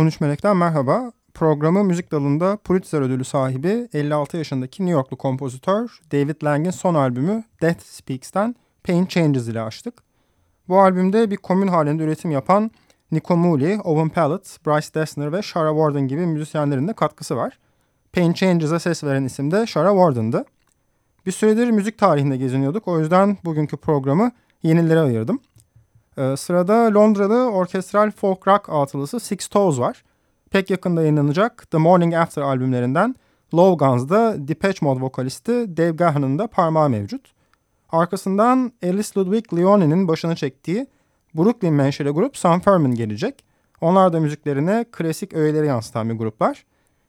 13 Melek'ten merhaba. Programı müzik dalında Pulitzer ödülü sahibi 56 yaşındaki New Yorklu kompozitör David Lang'in son albümü Death Speaks'ten Pain Changes ile açtık. Bu albümde bir komün halinde üretim yapan Nico Mooley, Owen Pallett, Bryce Dessner ve Shara Warden gibi müzisyenlerin de katkısı var. Pain Changes'a ses veren isim de Shara Warden'dı. Bir süredir müzik tarihinde geziniyorduk. O yüzden bugünkü programı yenilere ayırdım. Ee, sırada Londralı orkestral folk rock atılısı Six Toes var. Pek yakında yayınlanacak The Morning After albümlerinden Low Guns'da Depeche Mode vokalisti Dave Gahan'ın da parmağı mevcut. Arkasından Alice Ludwig Leone'nin başını çektiği Brooklyn menşeli grup Sun gelecek. Onlar da müziklerine klasik öğeleri yansıtan bir gruplar.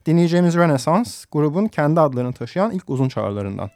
Dinleyeceğimiz Renaissance grubun kendi adlarını taşıyan ilk uzun çağrılarından.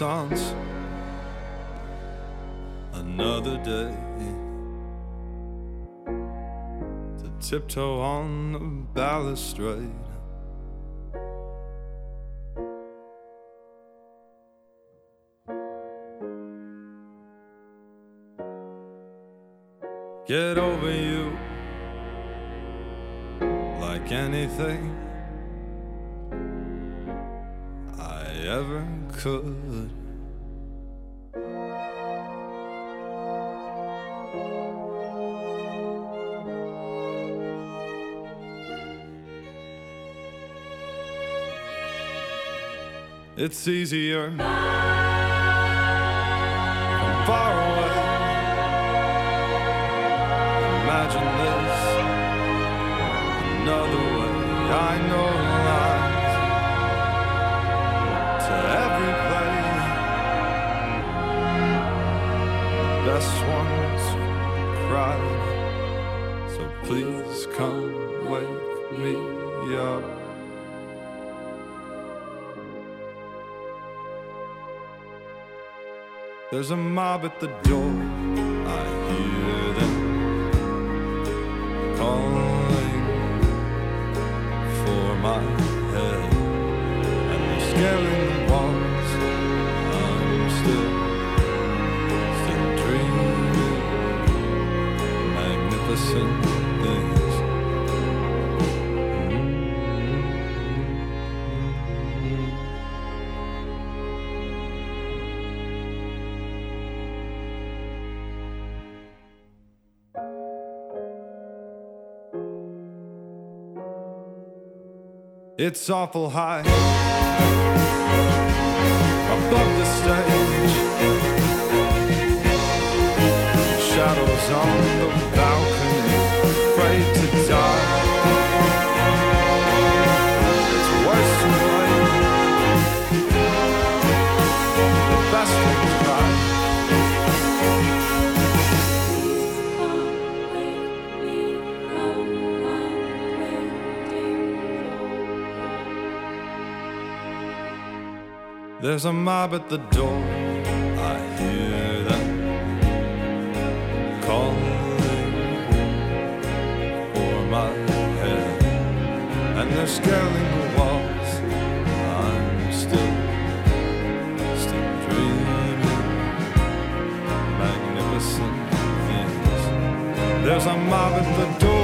Renaissance, another day. To tiptoe on the balustrade. Get over you. Like anything I ever could. It's easier from far away. Imagine this another Best ones cried. So please come wake me up. There's a mob at the door. It's awful high above the stage. Shadows on There's a mob at the door. I hear them calling for my head, and they're scaling the walls. I'm still, still dreaming magnificent things. There's a mob at the door.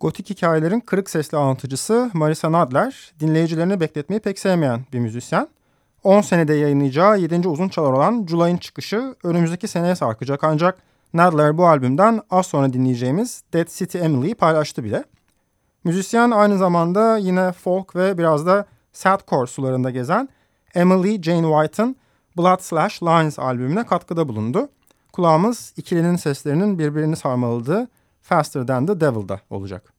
Gotik hikayelerin kırık sesli anlatıcısı Marisa Nadler, dinleyicilerini bekletmeyi pek sevmeyen bir müzisyen. 10 senede yayınlayacağı 7. uzun çalar olan July'ın çıkışı önümüzdeki seneye sarkacak ancak Nadler bu albümden az sonra dinleyeceğimiz Dead City Emily'yi paylaştı bile. Müzisyen aynı zamanda yine folk ve biraz da sadcore sularında gezen Emily Jane White'ın Blood Slash Lines albümüne katkıda bulundu. Kulağımız ikilinin seslerinin birbirini sarmaladığı Faster Than the Devil'da olacak.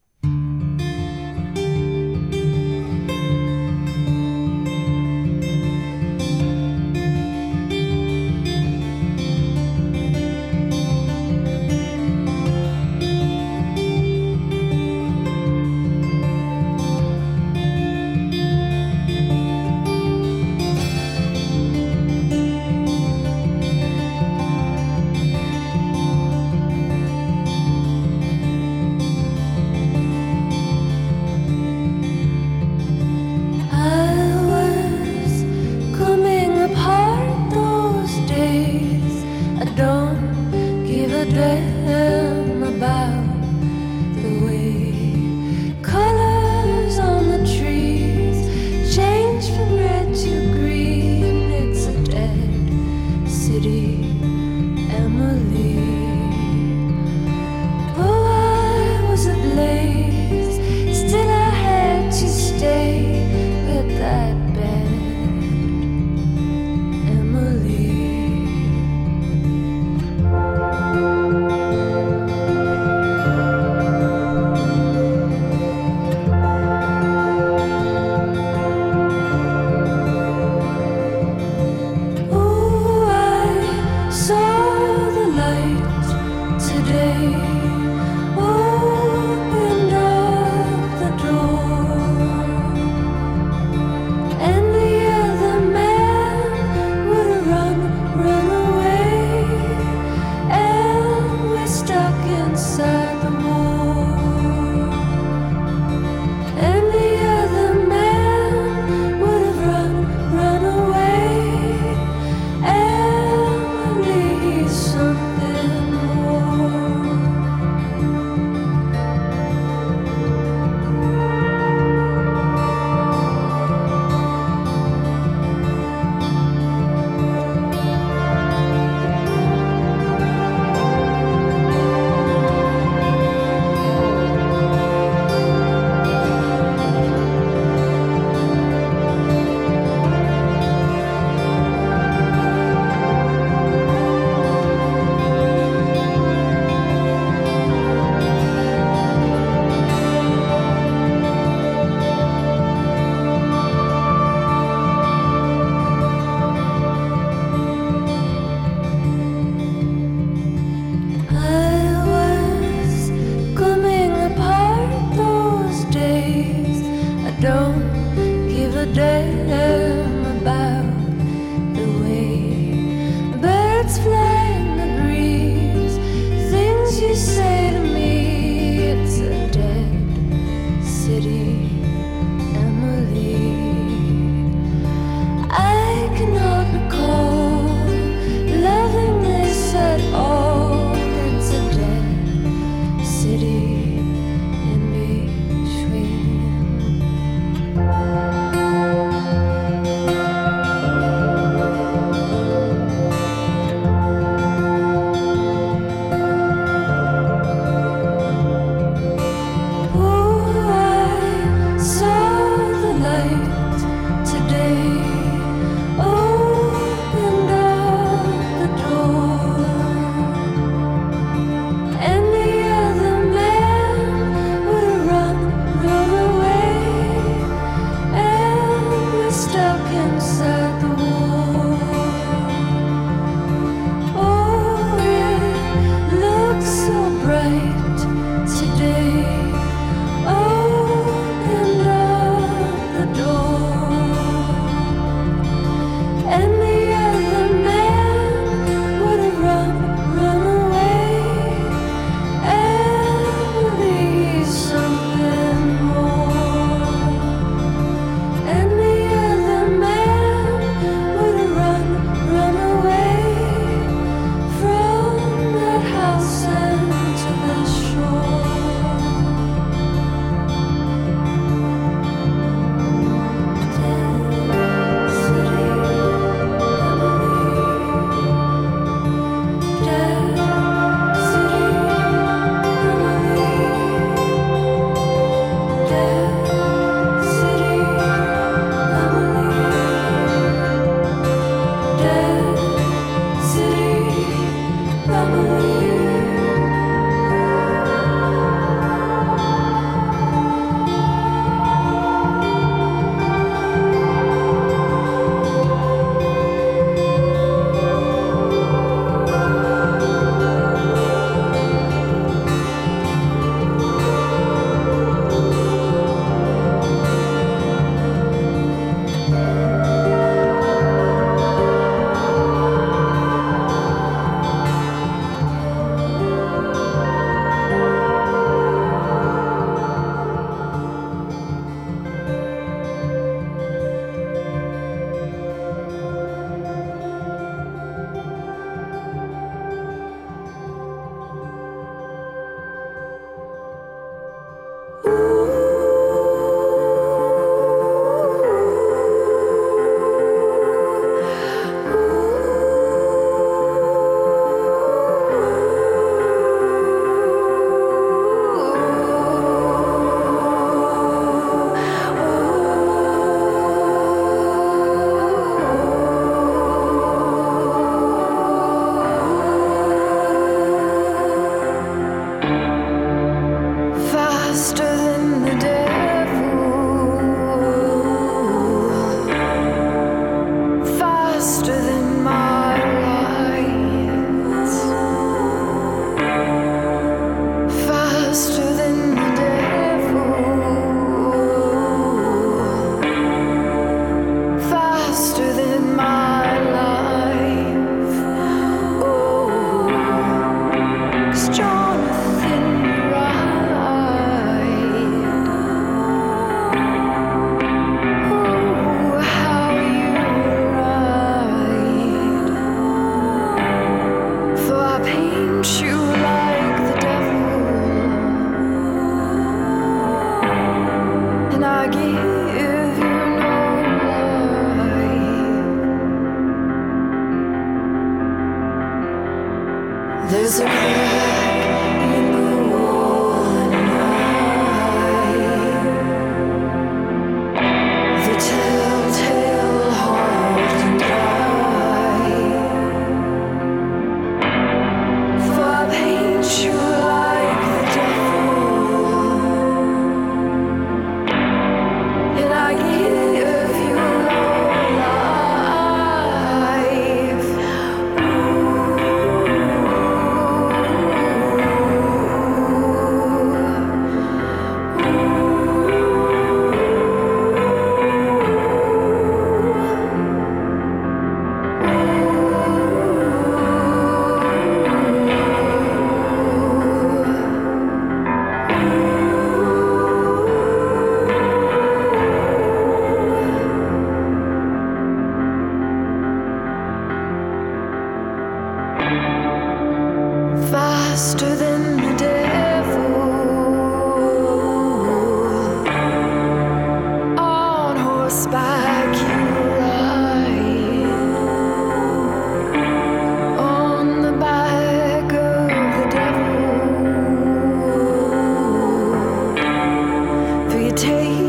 take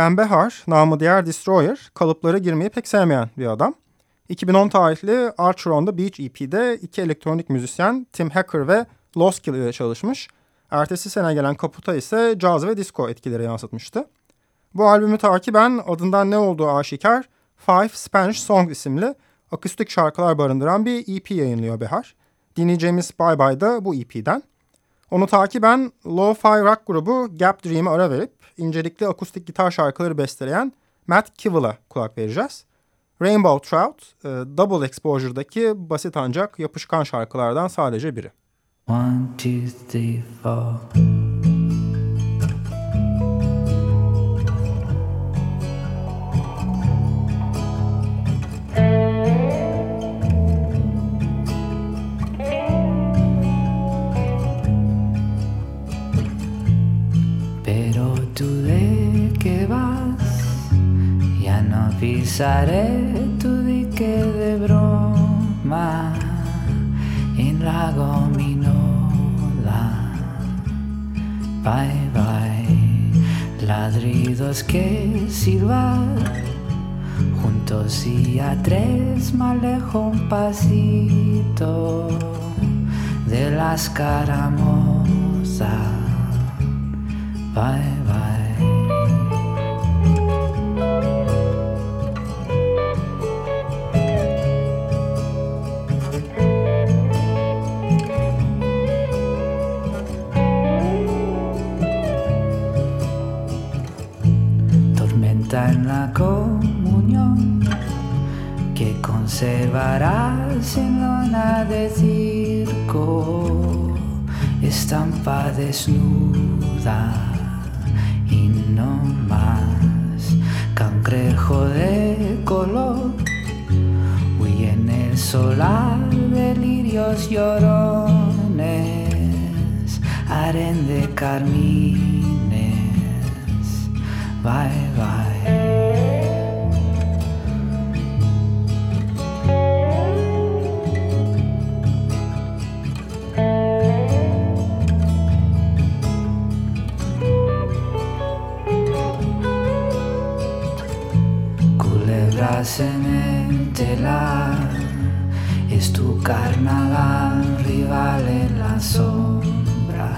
Dan Behar, namı diğer Destroyer, kalıplara girmeyi pek sevmeyen bir adam. 2010 tarihli Archer on the Beach EP'de iki elektronik müzisyen Tim Hacker ve Loskill ile çalışmış. Ertesi sene gelen Kaputa ise caz ve disco etkileri yansıtmıştı. Bu albümü takiben adından ne olduğu aşikar Five Spanish Songs isimli akustik şarkılar barındıran bir EP yayınlıyor Behar. Dinleyeceğimiz Bye Bye da bu EP'den. Onu takiben lo-fi rock grubu Gap Dream'e ara verip incelikli akustik gitar şarkıları besteleyen Matt Kivel'a kulak vereceğiz. Rainbow Trout, e, Double Exposure'daki basit ancak yapışkan şarkılardan sadece biri. One, two, three, four. Pisaré tu dique de broma en la gominola. Bye bye, ladridos que silbar juntos y a tres me alejo un pasito de la escaramuza. Bye bye. En la comunión que conservarás en lona de circo, estampa desnuda y no más, cangrejo de color, huye en el solar delirios llorones, aren de carmines, bye bye. Culebras en el telar, es tu carnaval rival en la sombra,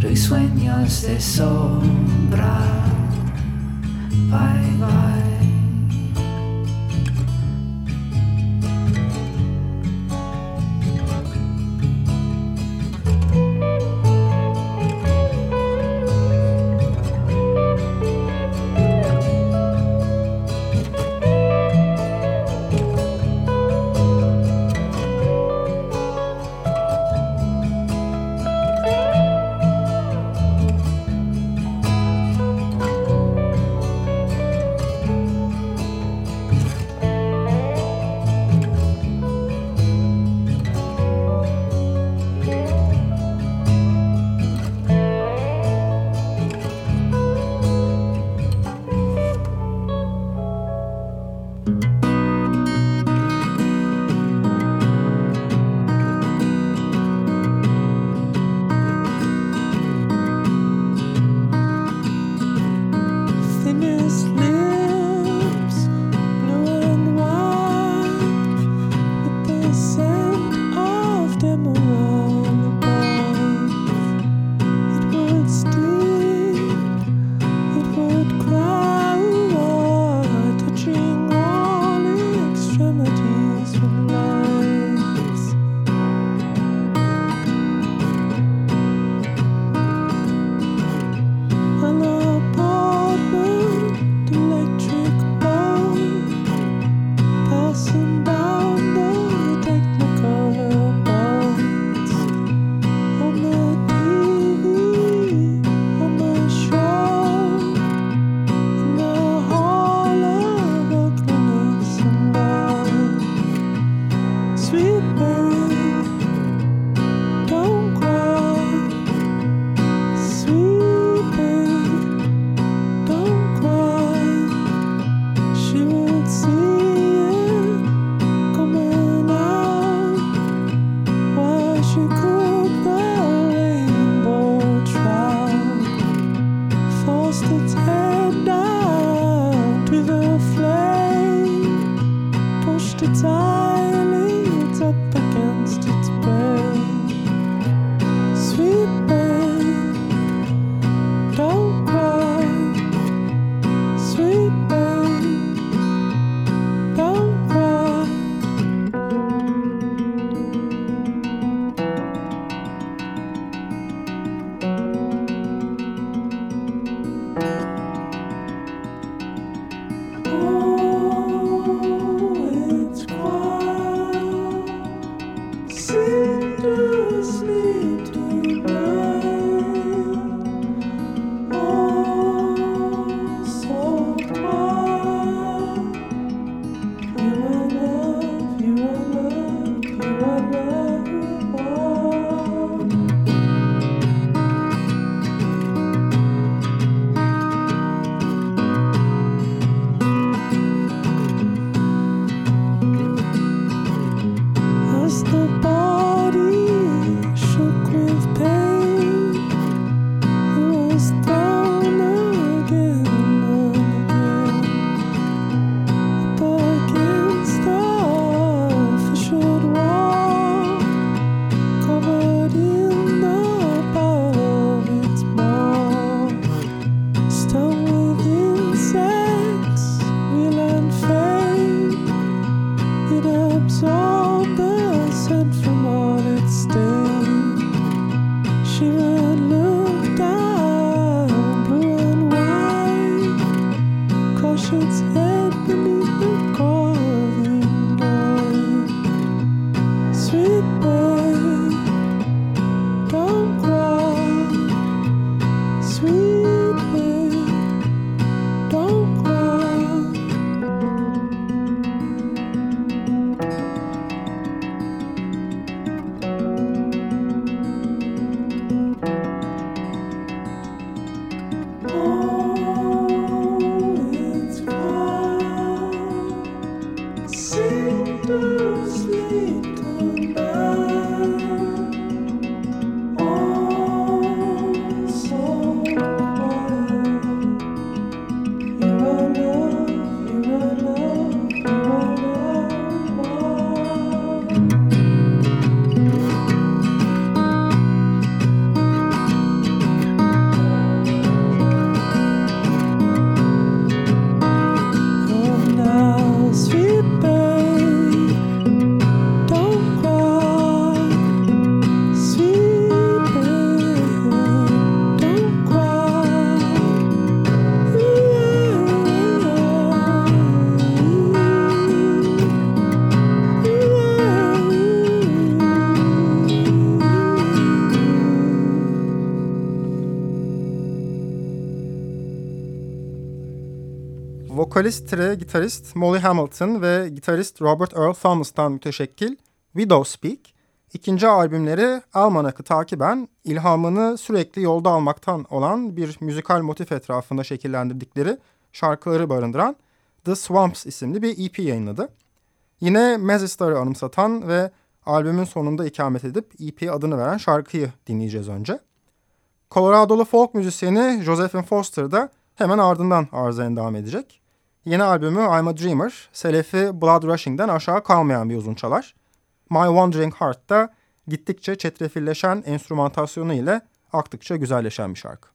risueños de sombra, bye bye. Vokalist, tre, gitarist Molly Hamilton ve gitarist Robert Earl Thomas'tan müteşekkil Widow Speak, ikinci albümleri Almanak'ı takiben ilhamını sürekli yolda almaktan olan bir müzikal motif etrafında şekillendirdikleri şarkıları barındıran The Swamps isimli bir EP yayınladı. Yine Mazistar'ı anımsatan ve albümün sonunda ikamet edip EP adını veren şarkıyı dinleyeceğiz önce. Colorado'lu folk müzisyeni Josephine Foster da hemen ardından arıza devam edecek. Yeni albümü I'm a Dreamer, selefi Blood Rushing'den aşağı kalmayan bir uzun çalar. My Wandering Heart da gittikçe çetrefilleşen enstrümantasyonu ile aktıkça güzelleşen bir şarkı.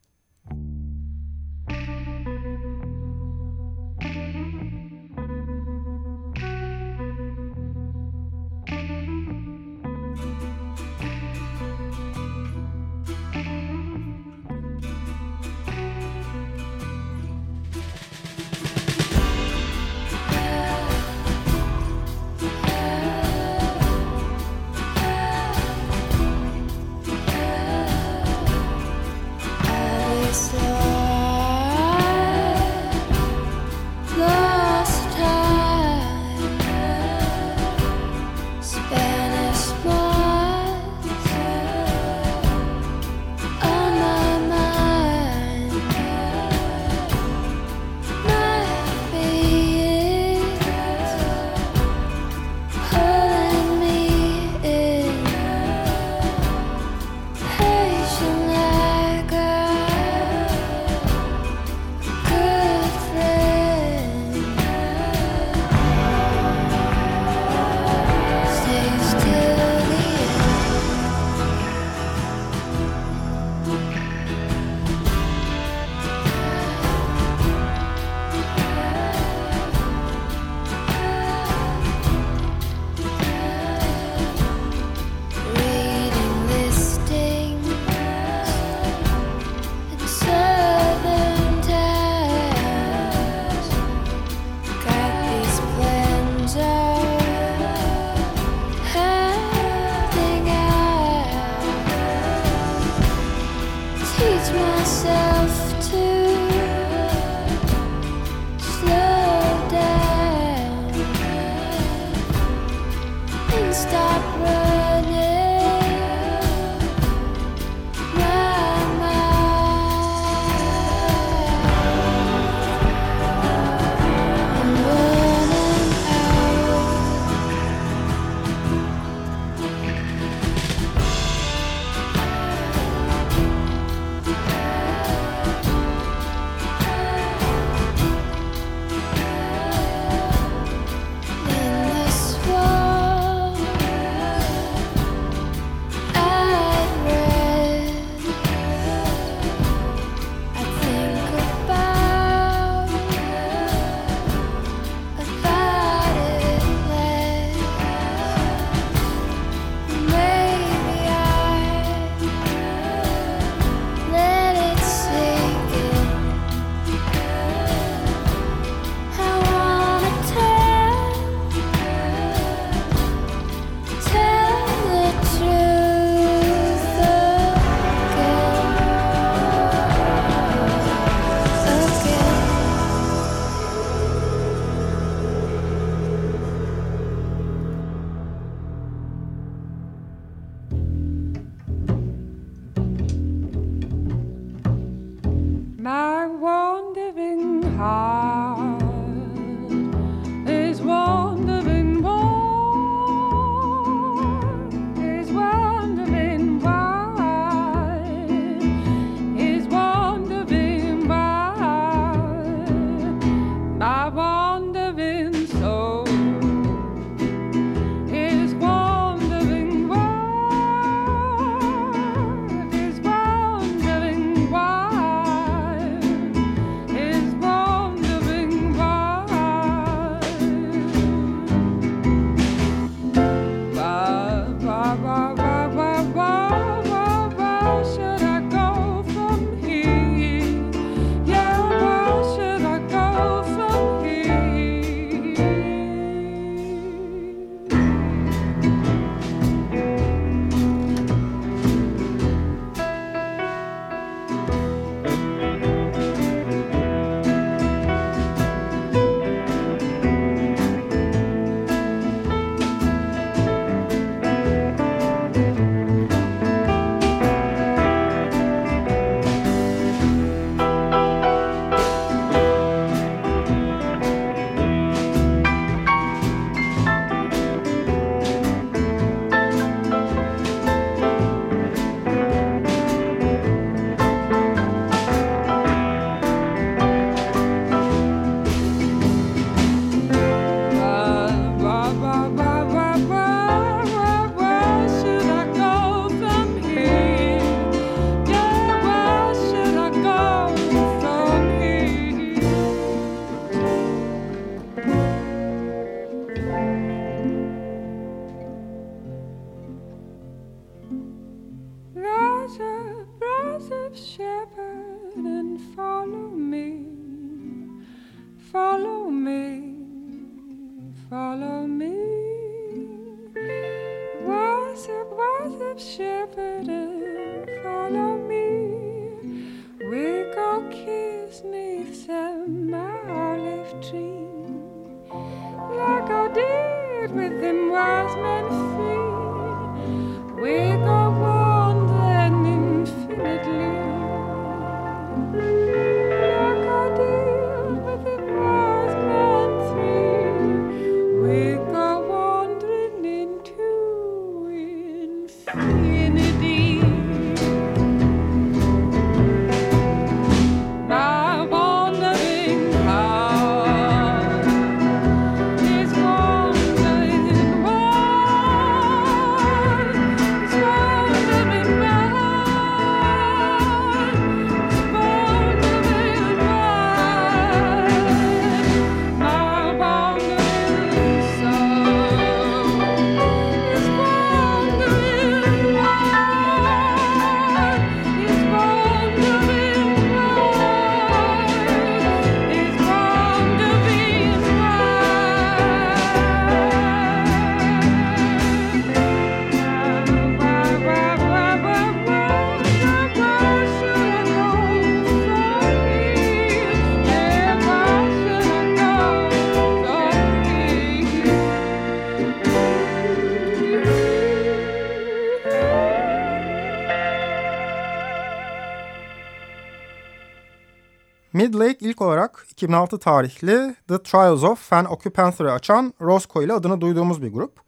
İlk olarak 2006 tarihli The Trials of Fan Occupancy'ı açan Roscoe ile adını duyduğumuz bir grup.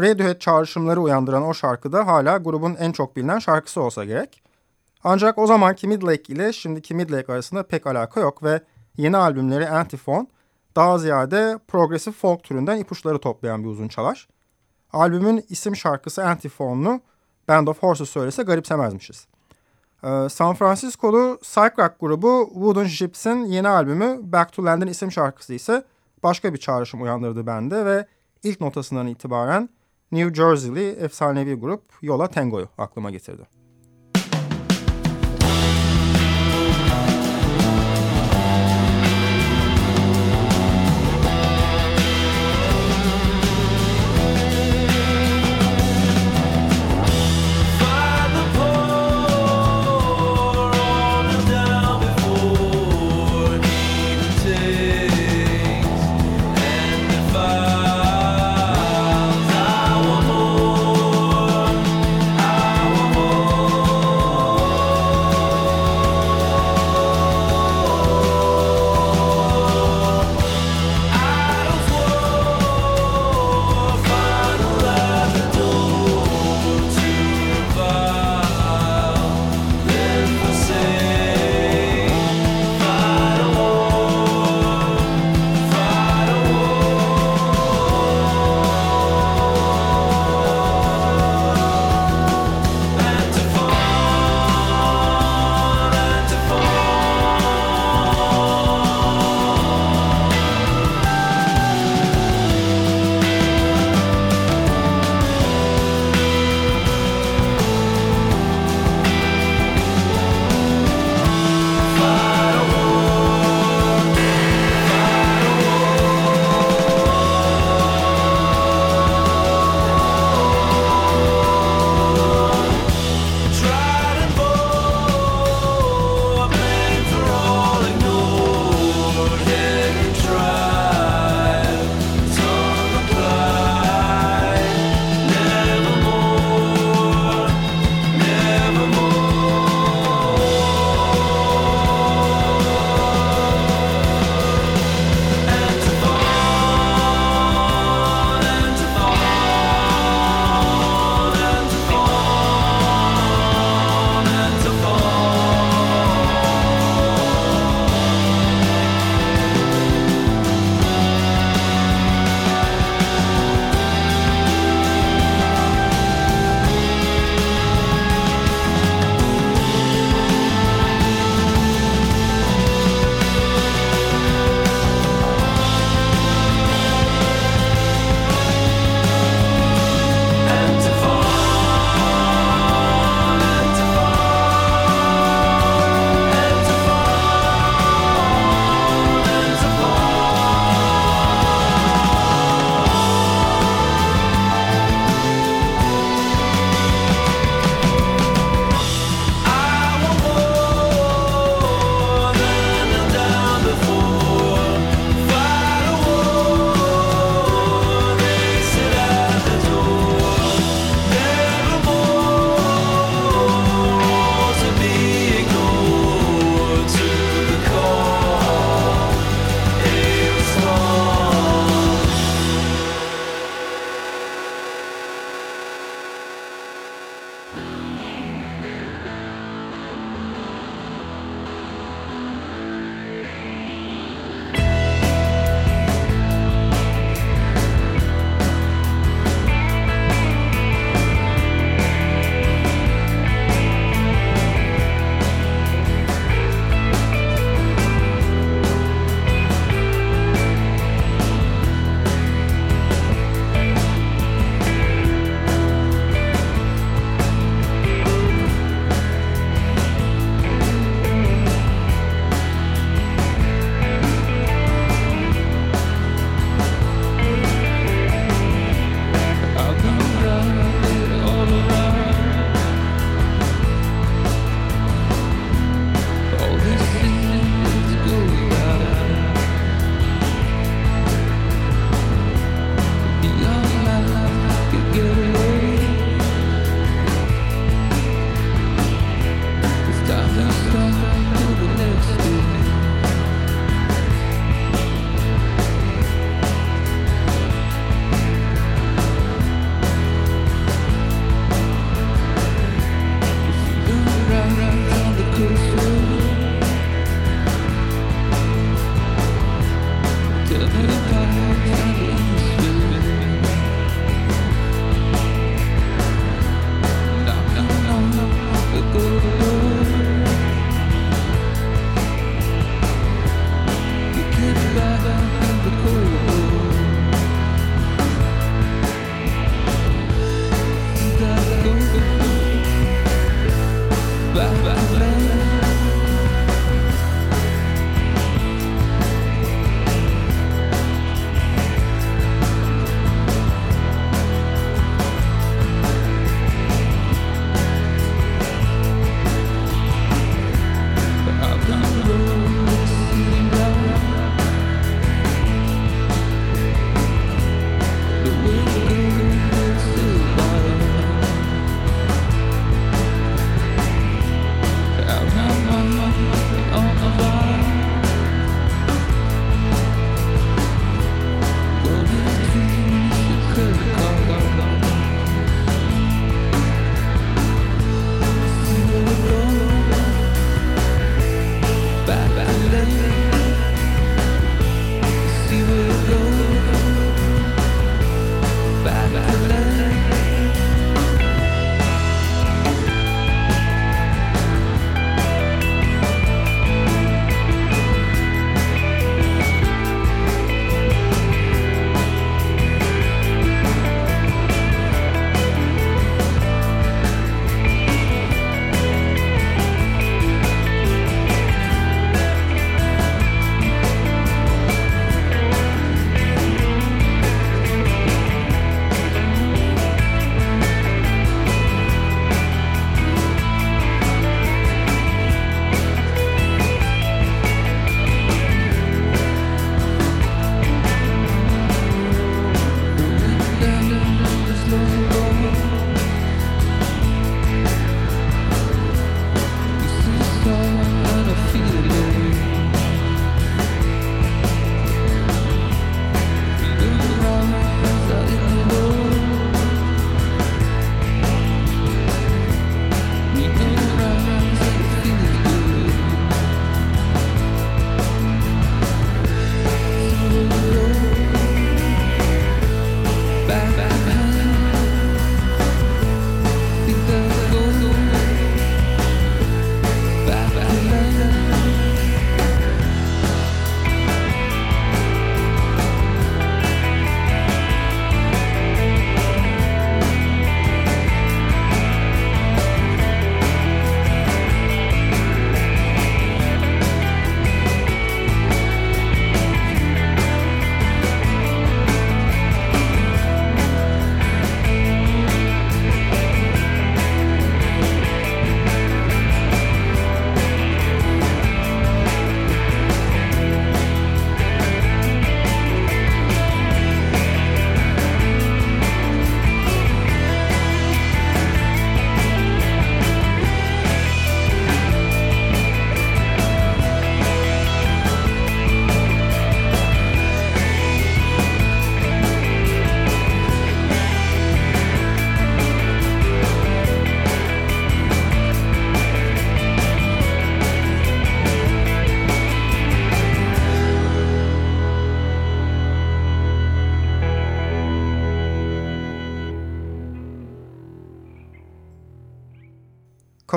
Radiohead çağrışımları uyandıran o şarkı da hala grubun en çok bilinen şarkısı olsa gerek. Ancak o zamanki Midlake ile şimdiki Midlake arasında pek alaka yok ve yeni albümleri Antiphon daha ziyade progresif folk türünden ipuçları toplayan bir uzun çalar. Albümün isim şarkısı Antiphon'lu Band of Horses söylese garipsemezmişiz. Ee, San Francisco'lu psych rock grubu Wooden Gypsy'nin yeni albümü Back to Land'in isim şarkısı ise başka bir çağrışım uyandırdı bende ve ilk notasından itibaren New Jersey'li efsanevi grup Yola Tango'yu aklıma getirdi.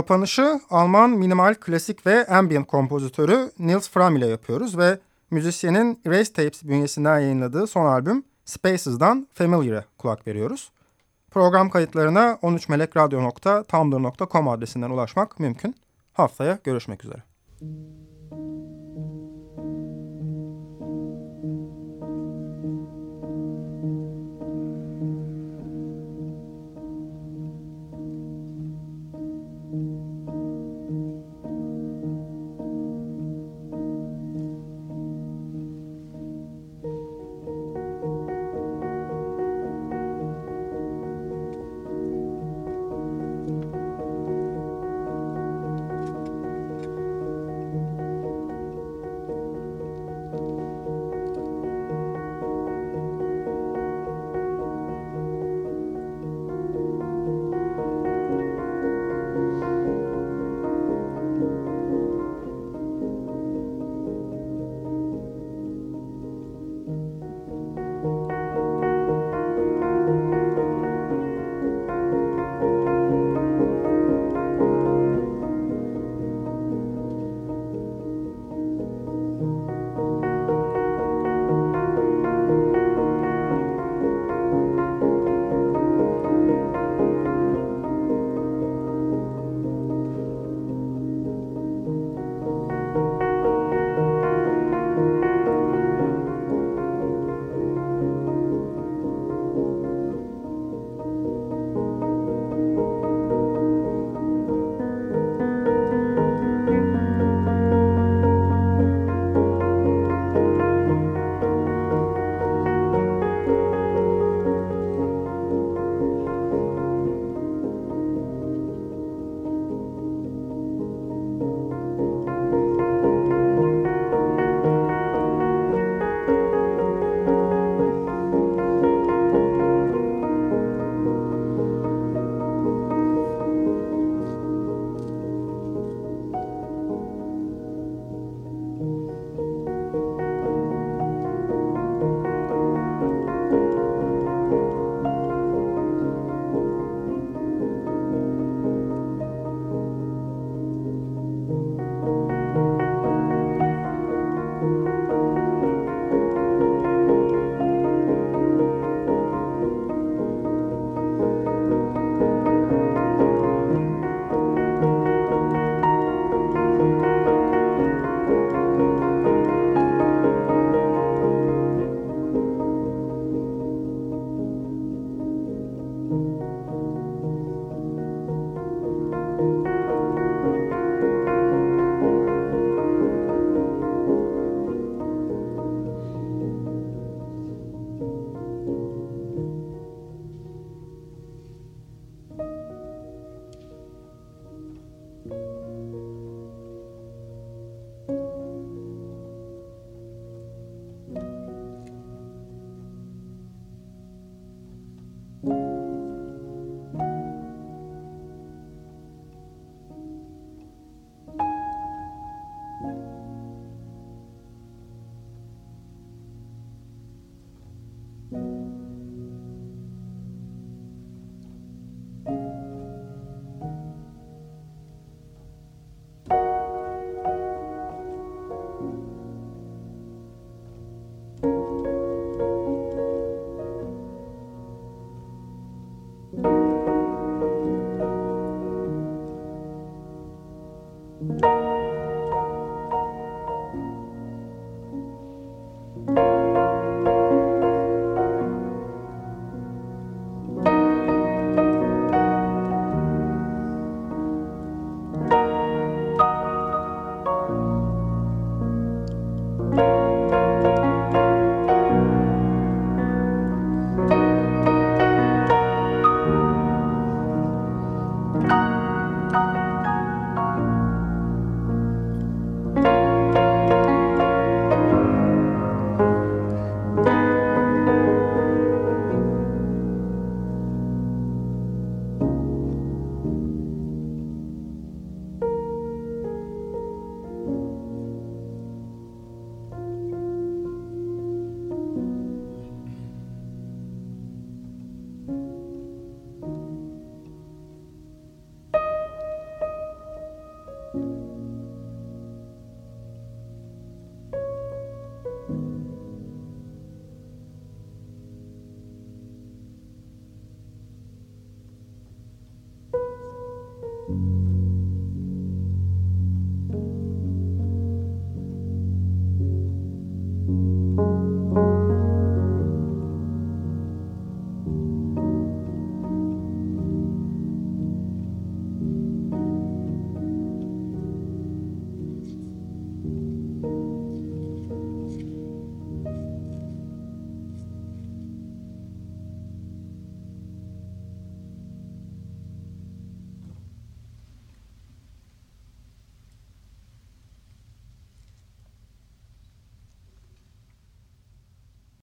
Kapanışı Alman minimal, klasik ve ambient kompozitörü Nils Fram ile yapıyoruz ve müzisyenin Erase Tapes bünyesinden yayınladığı son albüm Spaces'dan Familiar'e kulak veriyoruz. Program kayıtlarına 13melekradyo.tumblr.com adresinden ulaşmak mümkün. Haftaya görüşmek üzere. you